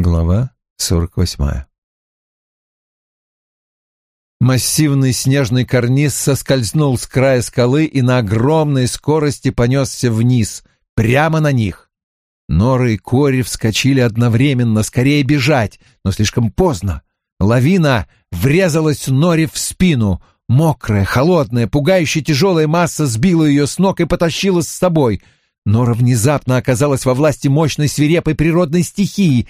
Глава сорок восьмая Массивный снежный карниз соскользнул с края скалы и на огромной скорости понесся вниз, прямо на них. Нора и Кори вскочили одновременно, скорее бежать, но слишком поздно. Лавина врезалась Норе в спину. Мокрая, холодная, пугающе тяжелая масса сбила ее с ног и потащила с собой. Нора внезапно оказалась во власти мощной свирепой природной стихии.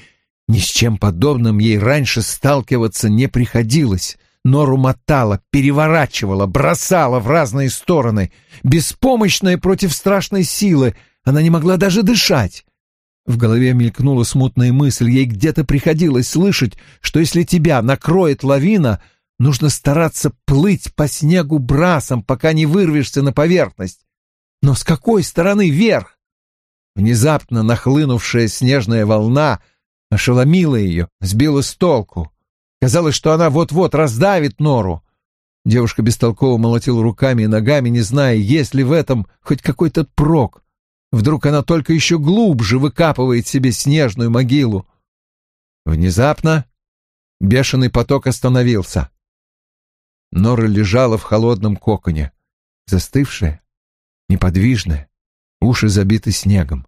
Ни с чем подобным ей раньше сталкиваться не приходилось. Нору мотала, переворачивала, бросала в разные стороны. Беспомощная против страшной силы, она не могла даже дышать. В голове мелькнула смутная мысль, ей где-то приходилось слышать, что если тебя накроет лавина, нужно стараться плыть по снегу брасом, пока не вырвешься на поверхность. Но с какой стороны вверх? Внезапно нахлынувшая снежная волна ошеломила ее, сбила с толку. Казалось, что она вот-вот раздавит нору. Девушка бестолково молотила руками и ногами, не зная, есть ли в этом хоть какой-то прок. Вдруг она только еще глубже выкапывает себе снежную могилу. Внезапно бешеный поток остановился. Нора лежала в холодном коконе, застывшая, неподвижная, уши забиты снегом.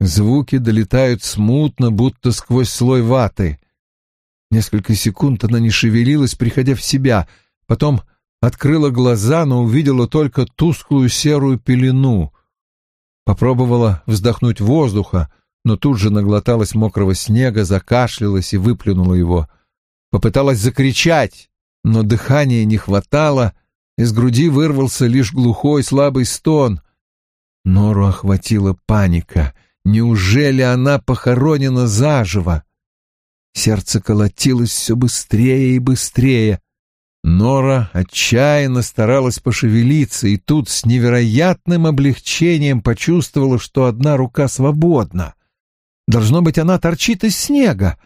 Звуки долетают смутно, будто сквозь слой ваты. Несколько секунд она не шевелилась, приходя в себя, потом открыла глаза, но увидела только тусклую серую пелену. Попробовала вздохнуть воздуха, но тут же наглоталась мокрого снега, закашлялась и выплюнула его. Попыталась закричать, но дыхания не хватало, из груди вырвался лишь глухой слабый стон. Нору охватила паника. Неужели она похоронена заживо? Сердце колотилось все быстрее и быстрее. Нора отчаянно старалась пошевелиться, и тут с невероятным облегчением почувствовала, что одна рука свободна. Должно быть, она торчит из снега.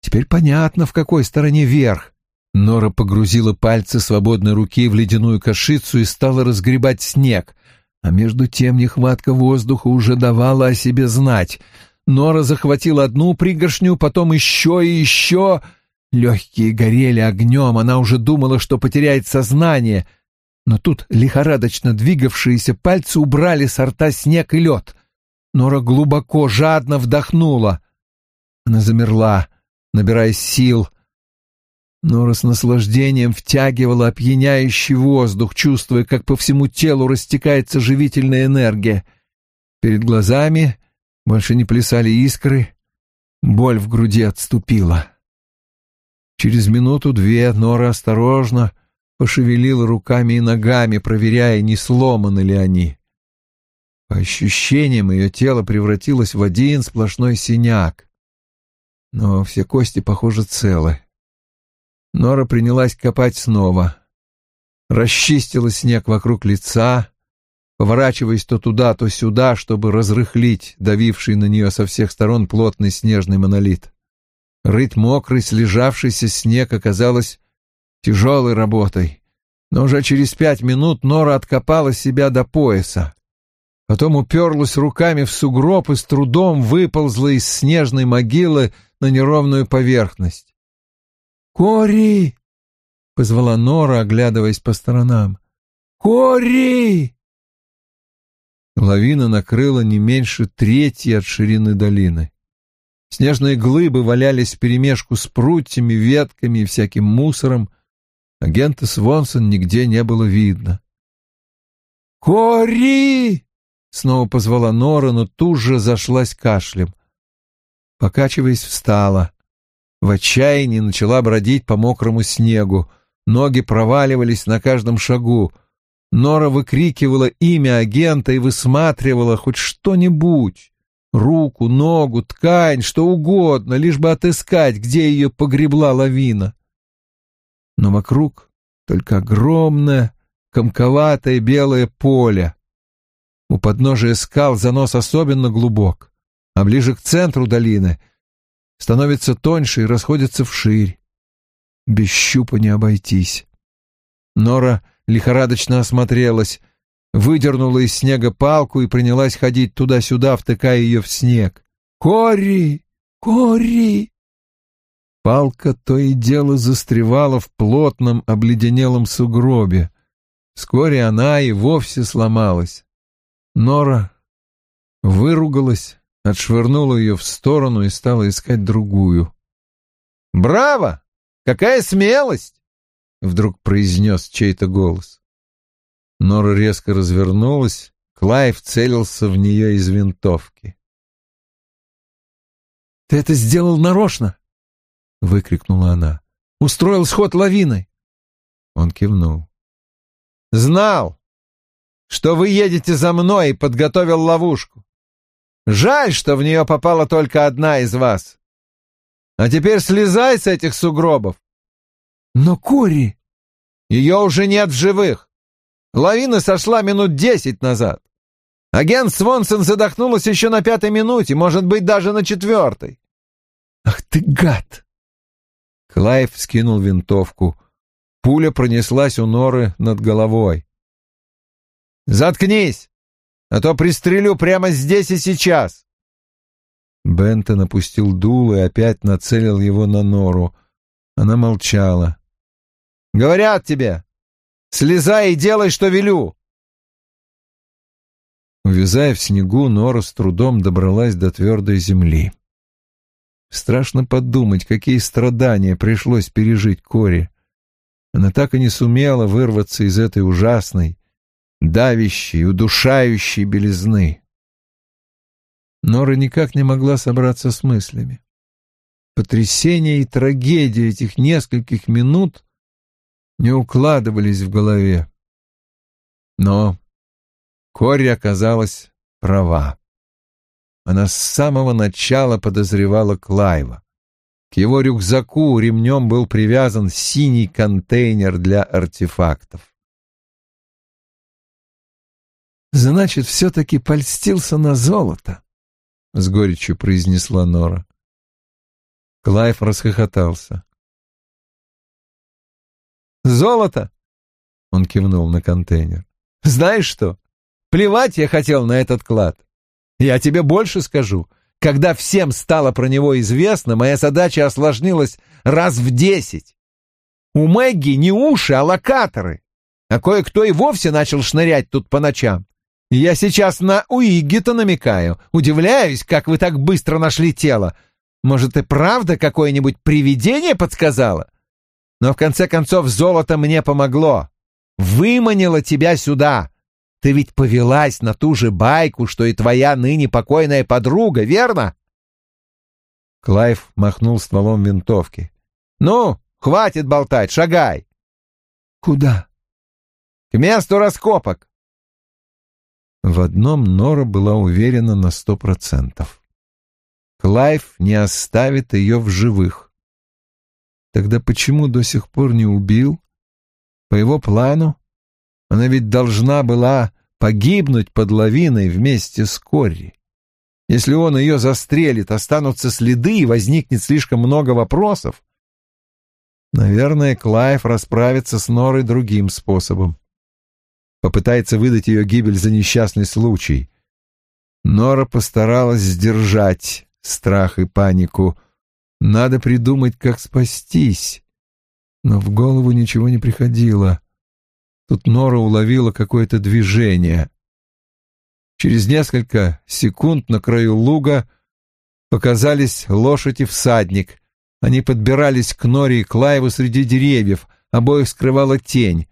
Теперь понятно, в какой стороне верх. Нора погрузила пальцы свободной руки в ледяную кашицу и стала разгребать снег. А между тем нехватка воздуха уже давала о себе знать. Нора захватила одну пригоршню, потом еще и еще. Легкие горели огнем, она уже думала, что потеряет сознание. Но тут лихорадочно двигавшиеся пальцы убрали с рта снег и лед. Нора глубоко, жадно вдохнула. Она замерла, набирая сил. Нора с наслаждением втягивала опьяняющий воздух, чувствуя, как по всему телу растекается живительная энергия. Перед глазами больше не плясали искры, боль в груди отступила. Через минуту-две Нора осторожно пошевелила руками и ногами, проверяя, не сломаны ли они. По ощущениям, ее тело превратилось в один сплошной синяк. Но все кости, похоже, целы. Нора принялась копать снова. Расчистила снег вокруг лица, поворачиваясь то туда, то сюда, чтобы разрыхлить давивший на нее со всех сторон плотный снежный монолит. Рыть мокрый, слежавшийся снег оказалось тяжелой работой, но уже через пять минут Нора откопала себя до пояса. Потом уперлась руками в сугроб и с трудом выползла из снежной могилы на неровную поверхность. «Кори!» — позвала Нора, оглядываясь по сторонам. «Кори!» Лавина накрыла не меньше трети от ширины долины. Снежные глыбы валялись вперемешку с прутьями, ветками и всяким мусором. Агента Свонсон нигде не было видно. «Кори!» — снова позвала Нора, но тут же зашлась кашлем. Покачиваясь, встала. В отчаянии начала бродить по мокрому снегу. Ноги проваливались на каждом шагу — Нора выкрикивала имя агента и высматривала хоть что-нибудь. Руку, ногу, ткань, что угодно, лишь бы отыскать, где ее погребла лавина. Но вокруг только огромное, комковатое белое поле. У подножия скал занос особенно глубок, а ближе к центру долины становится тоньше и расходится вширь. Без щупа не обойтись. Нора лихорадочно осмотрелась, выдернула из снега палку и принялась ходить туда-сюда, втыкая ее в снег. «Кори! Кори!» Палка то и дело застревала в плотном обледенелом сугробе. Вскоре она и вовсе сломалась. Нора выругалась, отшвырнула ее в сторону и стала искать другую. «Браво! Какая смелость!» — вдруг произнес чей-то голос. Нора резко развернулась, Клайв целился в нее из винтовки. «Ты это сделал нарочно!» — выкрикнула она. «Устроил сход лавиной!» Он кивнул. «Знал, что вы едете за мной и подготовил ловушку. Жаль, что в нее попала только одна из вас. А теперь слезай с этих сугробов. Но Кори... Ее уже нет в живых. Лавина сошла минут десять назад. Агент Свонсон задохнулась еще на пятой минуте, может быть, даже на четвертой. Ах ты гад! Клайв скинул винтовку. Пуля пронеслась у норы над головой. «Заткнись, а то пристрелю прямо здесь и сейчас!» Бентон опустил дуло и опять нацелил его на нору. Она молчала. «Говорят тебе! Слезай и делай, что велю!» Увязая в снегу, Нора с трудом добралась до твердой земли. Страшно подумать, какие страдания пришлось пережить Коре. Она так и не сумела вырваться из этой ужасной, давящей, удушающей белизны. Нора никак не могла собраться с мыслями. Потрясение и трагедия этих нескольких минут не укладывались в голове. Но Кори оказалась права. Она с самого начала подозревала Клайва. К его рюкзаку ремнем был привязан синий контейнер для артефактов. «Значит, все-таки польстился на золото», — с горечью произнесла Нора. Клайв расхохотался. «Золото?» — он кивнул на контейнер. «Знаешь что? Плевать я хотел на этот клад. Я тебе больше скажу. Когда всем стало про него известно, моя задача осложнилась раз в десять. У Мэгги не уши, а локаторы. А кое-кто и вовсе начал шнырять тут по ночам. Я сейчас на Уиггетта намекаю. Удивляюсь, как вы так быстро нашли тело. Может, и правда какое-нибудь привидение подсказало? Но в конце концов золото мне помогло. Выманило тебя сюда. Ты ведь повелась на ту же байку, что и твоя ныне покойная подруга, верно?» Клайв махнул стволом винтовки. «Ну, хватит болтать, шагай!» «Куда?» «К месту раскопок!» В одном Нора была уверена на сто процентов. Клайв не оставит ее в живых. Тогда почему до сих пор не убил? По его плану она ведь должна была погибнуть под лавиной вместе с Корри. Если он ее застрелит, останутся следы и возникнет слишком много вопросов. Наверное, Клайв расправится с Норой другим способом. Попытается выдать ее гибель за несчастный случай. Нора постаралась сдержать страх и панику. Надо придумать, как спастись. Но в голову ничего не приходило. Тут Нора уловила какое-то движение. Через несколько секунд на краю луга показались лошадь и всадник. Они подбирались к Норе и Клаеву среди деревьев, обоих скрывала тень.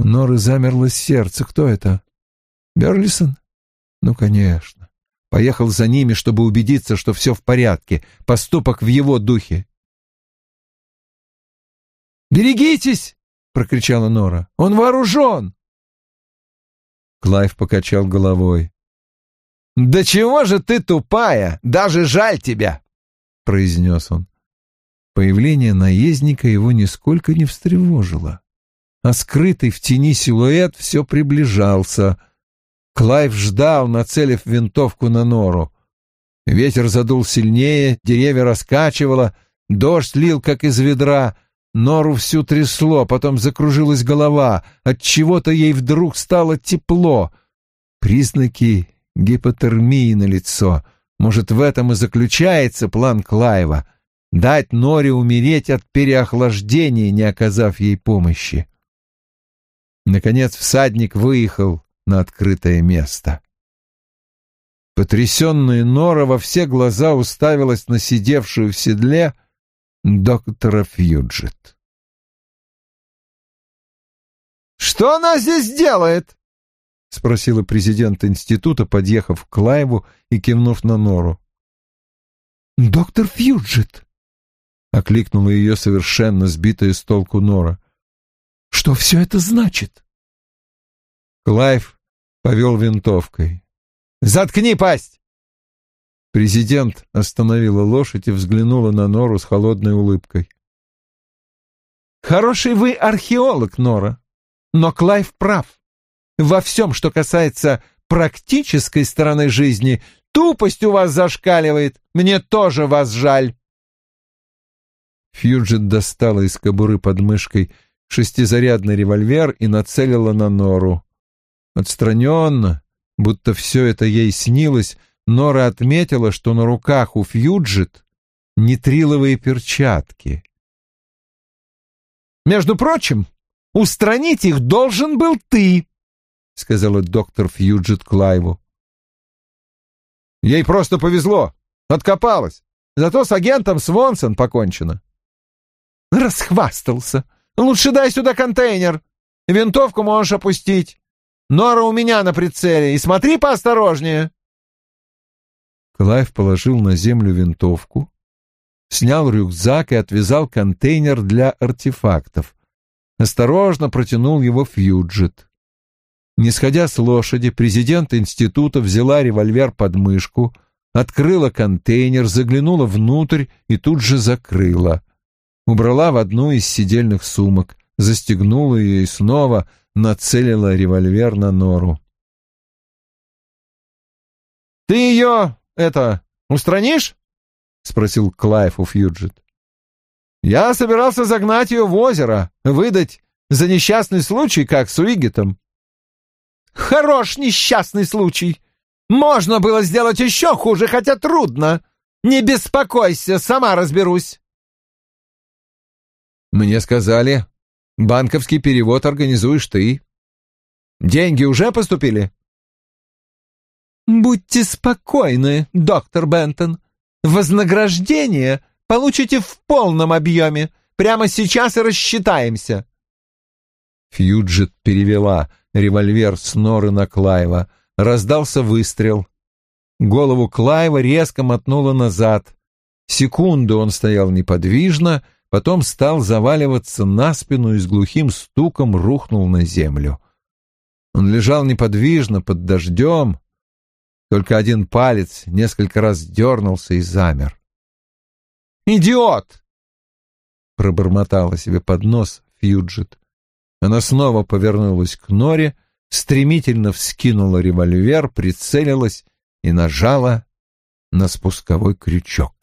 У Норы замерло сердце. Кто это? Берлисон? Ну, конечно. Поехал за ними, чтобы убедиться, что все в порядке. Поступок в его духе. «Берегитесь!» — прокричала Нора. «Он вооружен!» Клайв покачал головой. «Да чего же ты тупая? Даже жаль тебя!» — произнес он. Появление наездника его нисколько не встревожило. А скрытый в тени силуэт все приближался. Клайв ждал, нацелив винтовку на нору. Ветер задул сильнее, деревья раскачивало, дождь лил, как из ведра — Нору всю трясло, потом закружилась голова, от чего-то ей вдруг стало тепло. Признаки гипотермии на лицо. Может, в этом и заключается план Клаева. дать Норе умереть от переохлаждения, не оказав ей помощи. Наконец всадник выехал на открытое место. Потрясенная Нора во все глаза уставилась на сидевшую в седле доктора Фьюджет. «Что она здесь делает?» — спросила президент института, подъехав к Клайву и кивнув на Нору. «Доктор Фьюджет!» — окликнула ее совершенно сбитая с толку Нора. «Что все это значит?» Клайв повел винтовкой. «Заткни пасть!» Президент остановила лошадь и взглянула на Нору с холодной улыбкой. «Хороший вы археолог, Нора, но Клайв прав. Во всем, что касается практической стороны жизни, тупость у вас зашкаливает. Мне тоже вас жаль». Фьюджет достала из кобуры под мышкой шестизарядный револьвер и нацелила на Нору. Отстраненно, будто все это ей снилось, Нора отметила, что на руках у Фьюджет нитриловые перчатки. «Между прочим, устранить их должен был ты», — сказала доктор Фьюджет Клайву. «Ей просто повезло, откопалась. Зато с агентом Свонсон покончено». «Расхвастался. Лучше дай сюда контейнер. Винтовку можешь опустить. Нора у меня на прицеле, и смотри поосторожнее». Клайв положил на землю винтовку, снял рюкзак и отвязал контейнер для артефактов. Осторожно протянул его Фьюджет. Не сходя с лошади, президент института взяла револьвер под мышку, открыла контейнер, заглянула внутрь и тут же закрыла. Убрала в одну из сидельных сумок, застегнула ее и снова нацелила револьвер на Нору. «Ты ее это, устранишь?» — спросил Клайв у Фьюджет. «Я собирался загнать ее в озеро, выдать за несчастный случай, как с Уигетом». «Хорош несчастный случай! Можно было сделать еще хуже, хотя трудно. Не беспокойся, сама разберусь». «Мне сказали, банковский перевод организуешь ты. Деньги уже поступили?» «Будьте спокойны, доктор Бентон. Вознаграждение получите в полном объеме. Прямо сейчас и рассчитаемся». Фьюджет перевела револьвер с норы на Клайва. Раздался выстрел. Голову Клайва резко мотнуло назад. Секунду он стоял неподвижно, потом стал заваливаться на спину и с глухим стуком рухнул на землю. Он лежал неподвижно под дождем, только один палец несколько раз дернулся и замер. «Идиот!» — пробормотала себе под нос Фьюджет. Она снова повернулась к Норе, стремительно вскинула револьвер, прицелилась и нажала на спусковой крючок.